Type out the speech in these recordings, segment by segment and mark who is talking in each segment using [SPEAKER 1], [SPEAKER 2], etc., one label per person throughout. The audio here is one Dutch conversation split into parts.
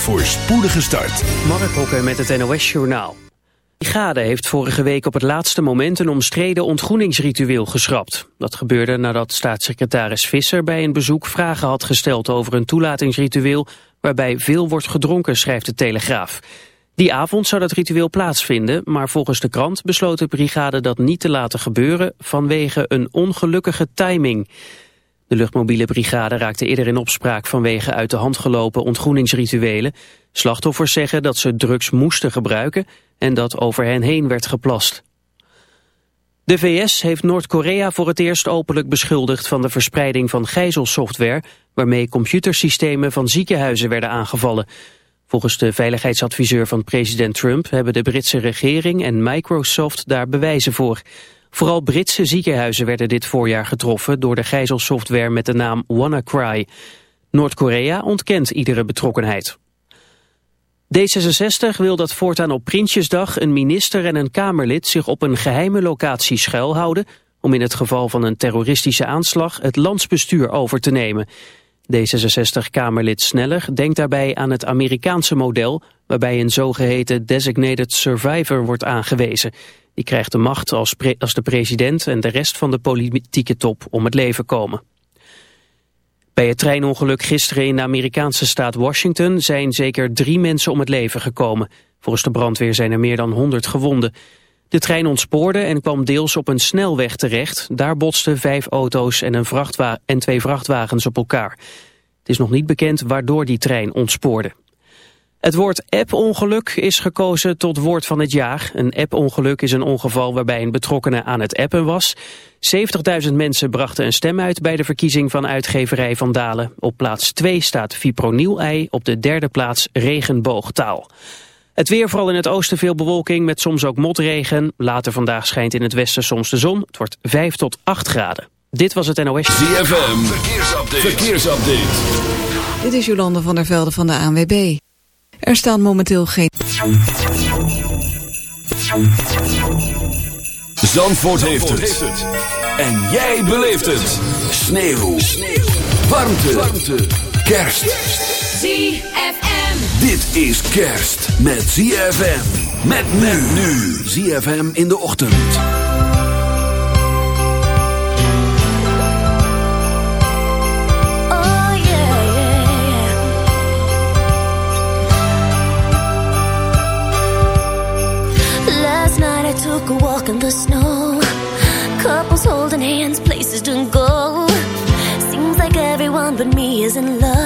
[SPEAKER 1] voor spoedige start.
[SPEAKER 2] Mark Hokker met het NOS Journaal. De brigade heeft vorige week op het laatste moment een omstreden ontgroeningsritueel geschrapt. Dat gebeurde nadat staatssecretaris Visser bij een bezoek vragen had gesteld over een toelatingsritueel waarbij veel wordt gedronken, schrijft de Telegraaf. Die avond zou dat ritueel plaatsvinden, maar volgens de krant besloot de brigade dat niet te laten gebeuren vanwege een ongelukkige timing. De luchtmobiele brigade raakte eerder in opspraak vanwege uit de hand gelopen ontgroeningsrituelen. Slachtoffers zeggen dat ze drugs moesten gebruiken en dat over hen heen werd geplast. De VS heeft Noord-Korea voor het eerst openlijk beschuldigd van de verspreiding van gijzelsoftware waarmee computersystemen van ziekenhuizen werden aangevallen. Volgens de veiligheidsadviseur van president Trump hebben de Britse regering en Microsoft daar bewijzen voor. Vooral Britse ziekenhuizen werden dit voorjaar getroffen door de gijzelsoftware met de naam WannaCry. Noord-Korea ontkent iedere betrokkenheid. D66 wil dat voortaan op Prinsjesdag een minister en een Kamerlid zich op een geheime locatie schuilhouden om in het geval van een terroristische aanslag het landsbestuur over te nemen. D66-Kamerlid Sneller denkt daarbij aan het Amerikaanse model waarbij een zogeheten designated survivor wordt aangewezen. Die krijgt de macht als, als de president en de rest van de politieke top om het leven komen. Bij het treinongeluk gisteren in de Amerikaanse staat Washington zijn zeker drie mensen om het leven gekomen. Volgens de brandweer zijn er meer dan 100 gewonden. De trein ontspoorde en kwam deels op een snelweg terecht. Daar botsten vijf auto's en, een en twee vrachtwagens op elkaar. Het is nog niet bekend waardoor die trein ontspoorde. Het woord app-ongeluk is gekozen tot woord van het jaar. Een app-ongeluk is een ongeval waarbij een betrokkenen aan het appen was. 70.000 mensen brachten een stem uit bij de verkiezing van uitgeverij Van Dalen. Op plaats 2 staat Fipronil-ei, op de derde plaats regenboogtaal. Het weer, vooral in het oosten veel bewolking met soms ook motregen. Later vandaag schijnt in het westen soms de zon. Het wordt 5 tot 8 graden. Dit was het NOS.
[SPEAKER 1] ZFM, verkeersupdate. verkeersupdate.
[SPEAKER 3] Dit is Jolande van der Velde van de ANWB. Er staan momenteel geen...
[SPEAKER 1] Zandvoort, heeft, het. En jij beleeft het. Sneeuw. Sneeuw. Warmte. Warmte. Kerst.
[SPEAKER 4] ZFM.
[SPEAKER 1] Dit is kerst met ZFM. Met men nu. ZFM in de ochtend.
[SPEAKER 5] took a walk in the snow. Couples holding hands, places to go. Seems like everyone but me is in love.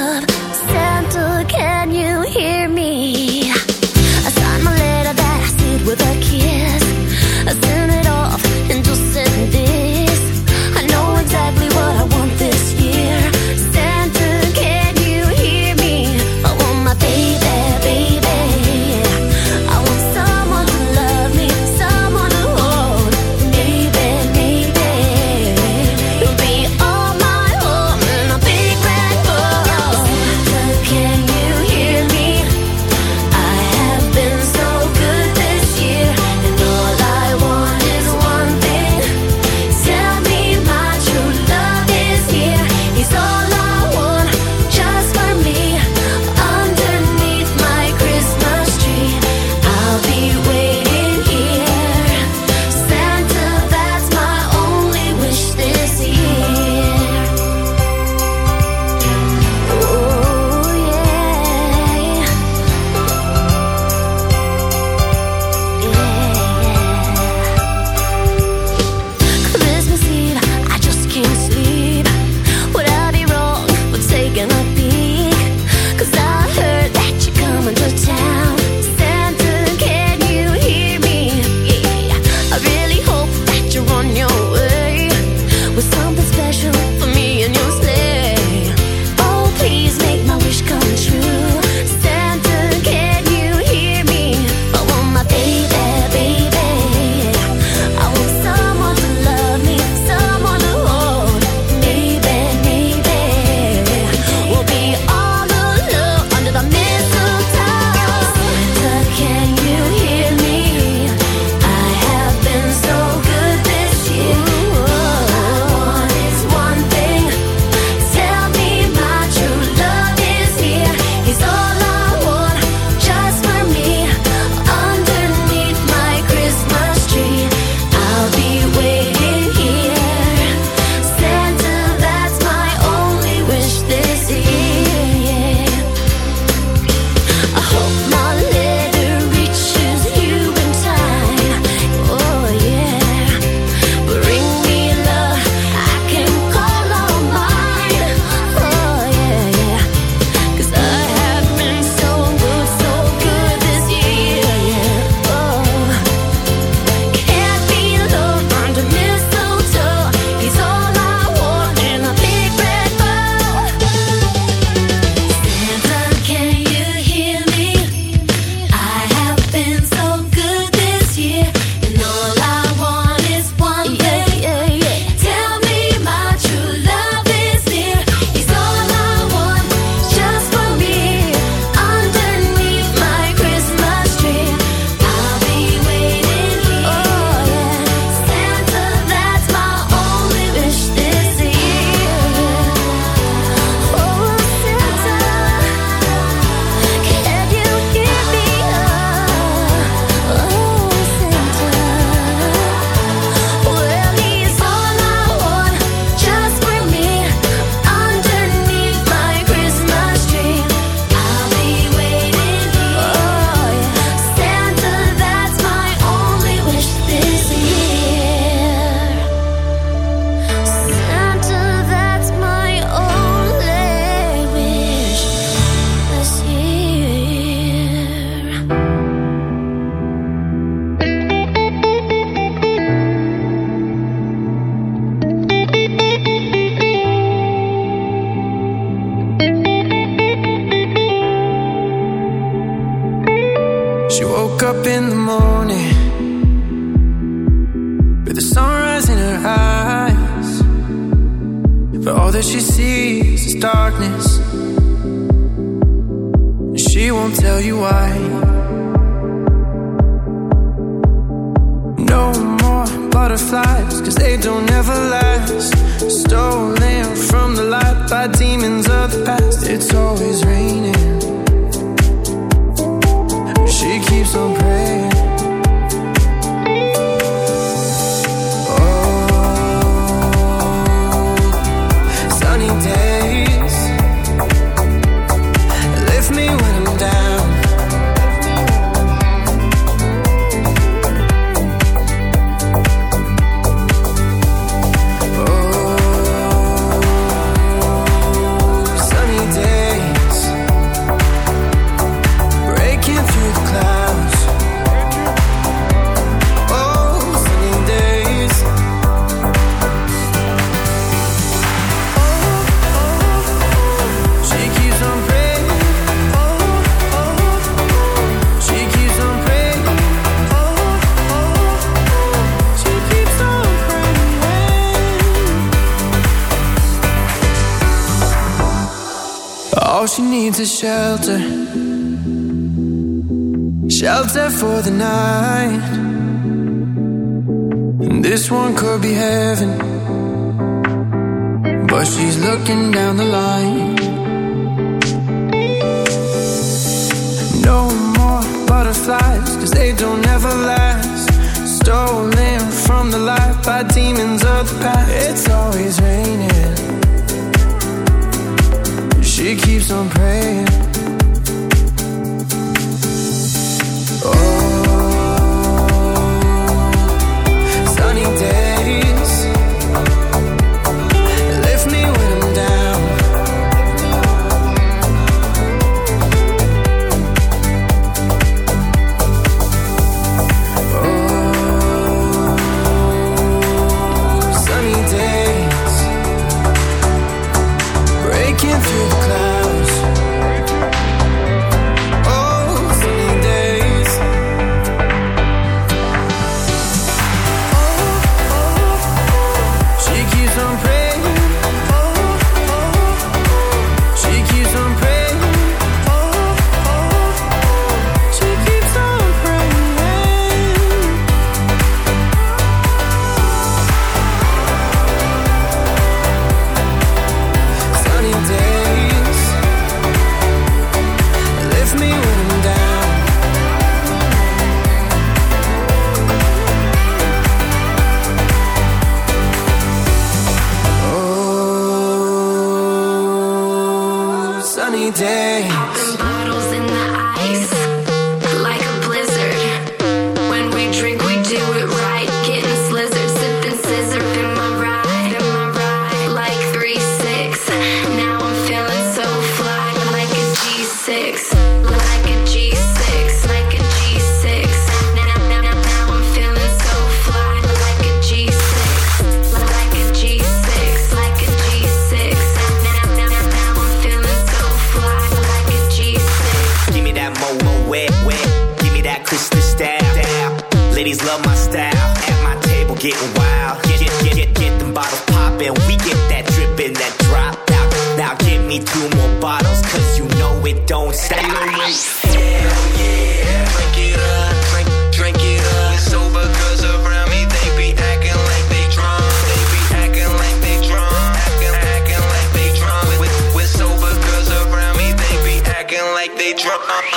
[SPEAKER 5] So.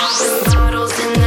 [SPEAKER 5] bottles in the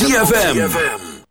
[SPEAKER 4] ZFM.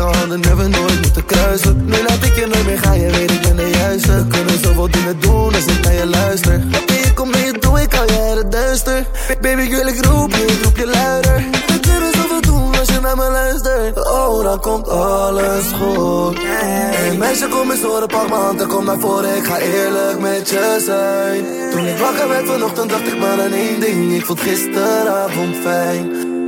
[SPEAKER 6] Overwege handen, never nooit moeten kruisen. Nu laat ik je nooit meer gaan, je weet ik ben de juiste. We kunnen zoveel dingen doen als ik naar je luister. Baby, kom mee, doe ik al jaren duister. Baby, ik wil ik roep je, ik roep je luider. We kunnen zoveel doen als je naar me luistert. Oh, dan komt alles goed. Hey, meisje, kom eens horen, pak m'n handen, kom naar voren. Ik ga eerlijk met je zijn. Toen ik wakker werd vanochtend, dacht ik maar aan één ding. Ik vond gisteravond fijn.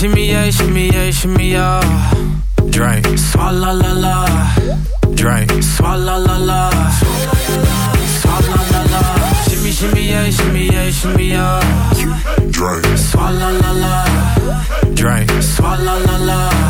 [SPEAKER 7] Shimmy, yeah, shimmy, yeah, shimmy, yeah. Drink, swalla la la. Drink, swalla la la. Swalla la la. Shimmy, shimmy, yeah, shimmy, yeah, shimmy, yeah. Drink, swalla la la. Drink, swalla la la.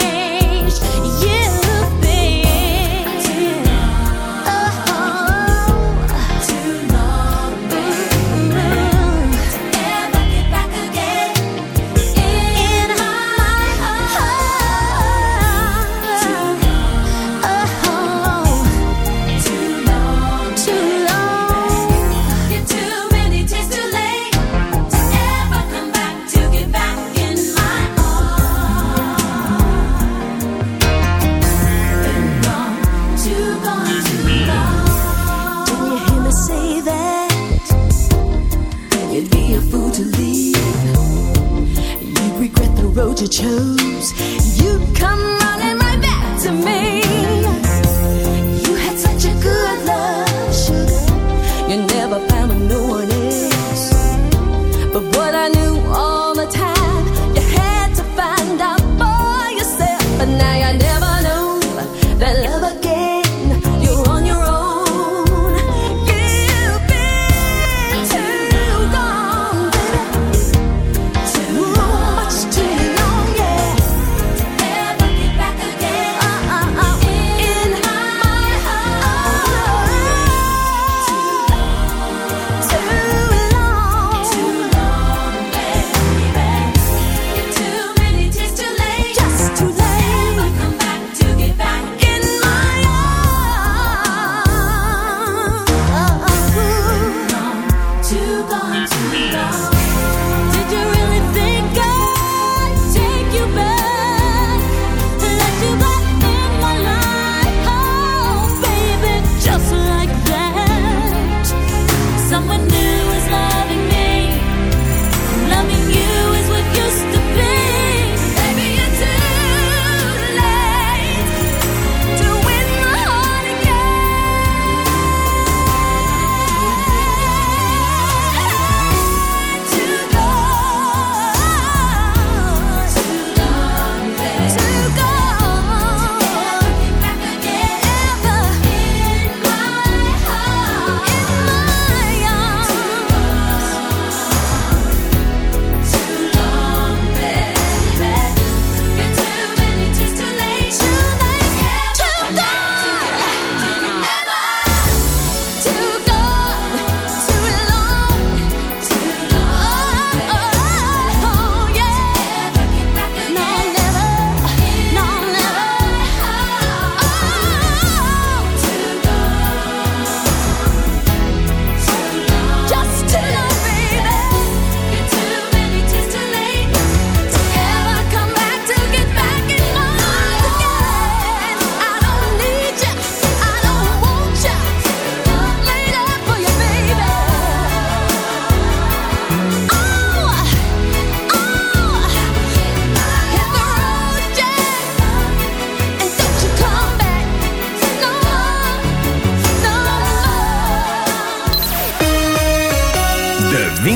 [SPEAKER 8] chose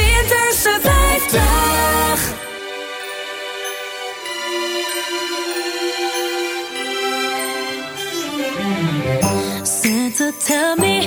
[SPEAKER 8] Winterse 50. Santa, tell me.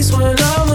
[SPEAKER 9] face when I'm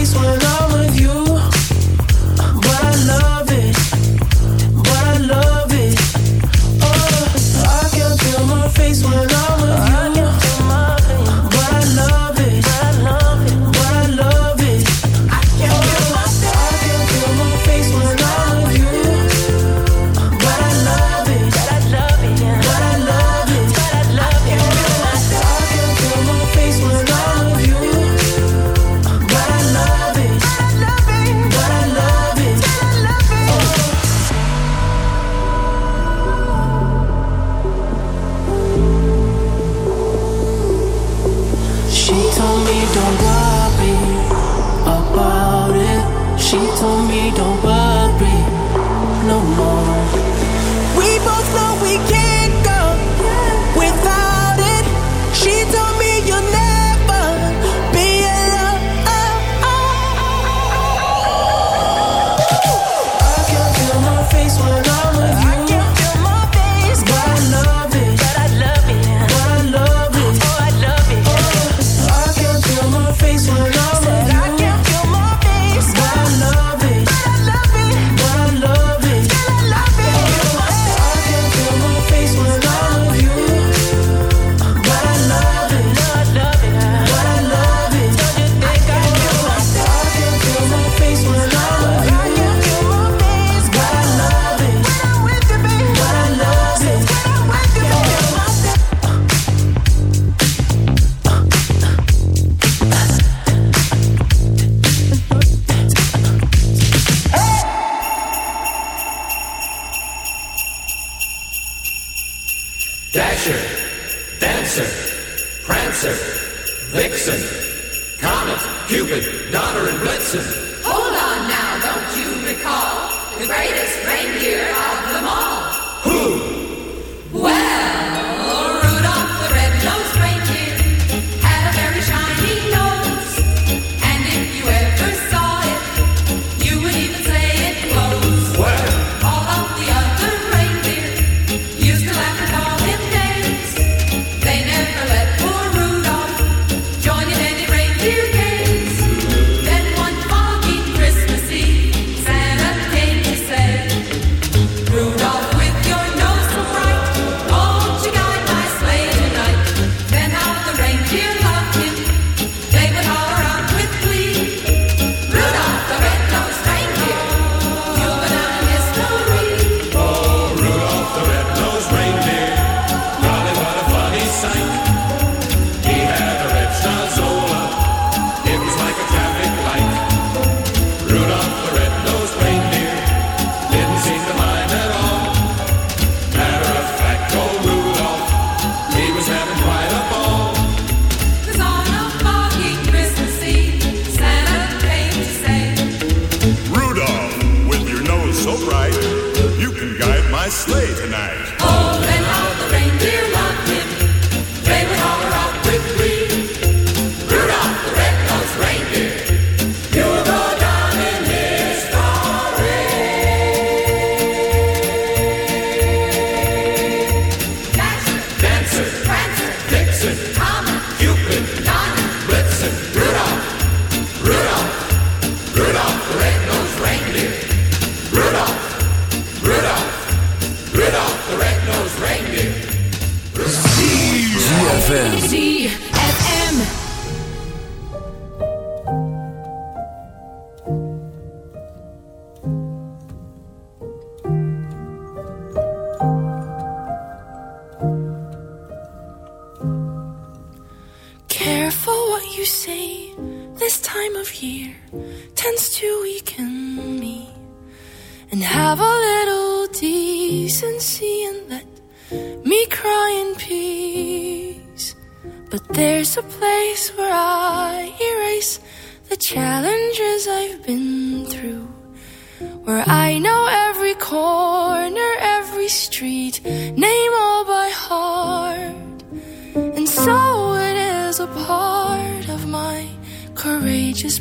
[SPEAKER 9] place when
[SPEAKER 10] Dasher, Dancer, Prancer, Vixen, Comet, Cupid, Donner, and Blitzen.
[SPEAKER 11] Hold on now, don't you recall? The greatest reindeer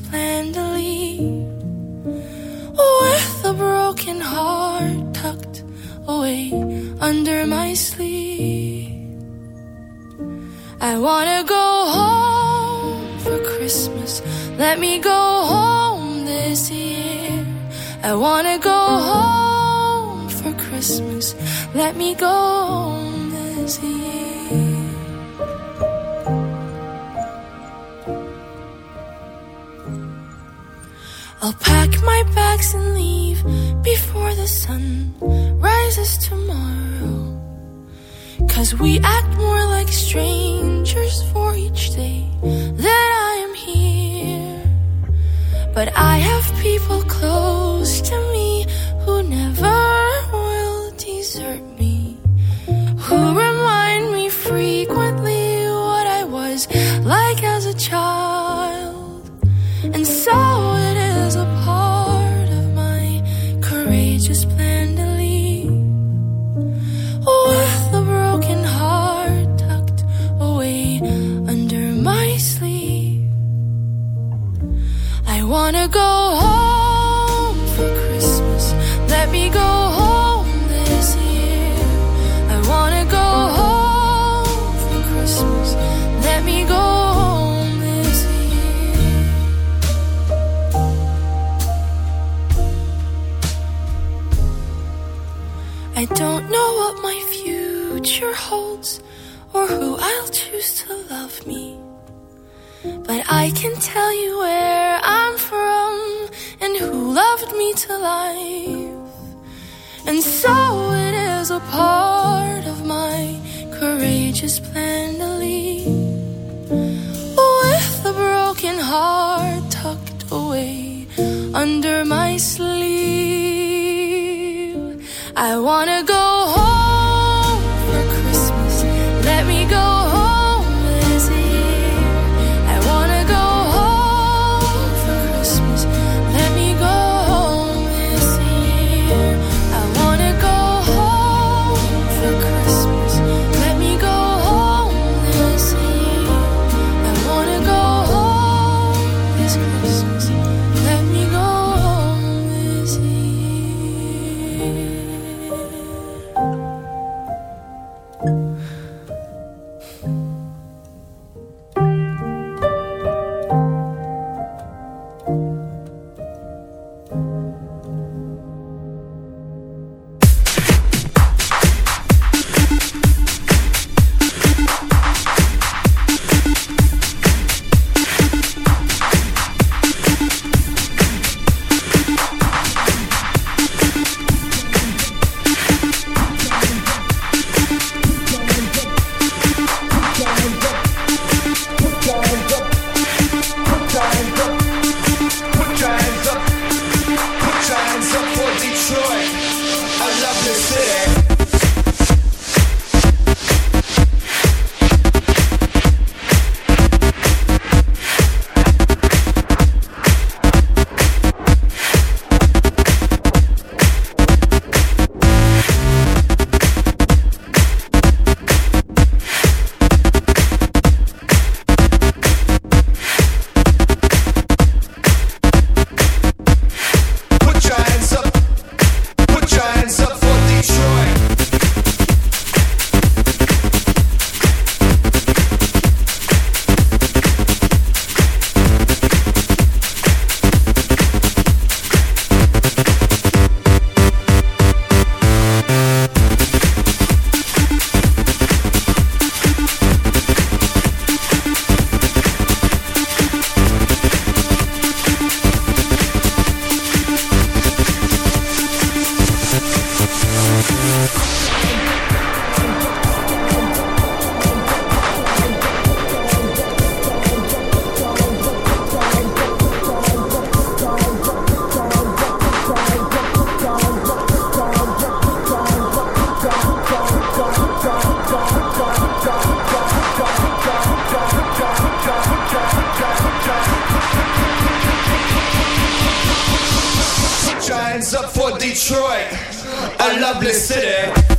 [SPEAKER 12] plan to leave with a broken heart tucked away under my sleeve. I wanna go home for Christmas. Let me go home this year. I wanna go home for Christmas. Let me go home this year. I'll pack my bags and leave before the sun rises tomorrow. Cause we act more like strangers for each day that I am here. But I have people close to me who never will desert me.
[SPEAKER 13] up for Detroit, a lovely city.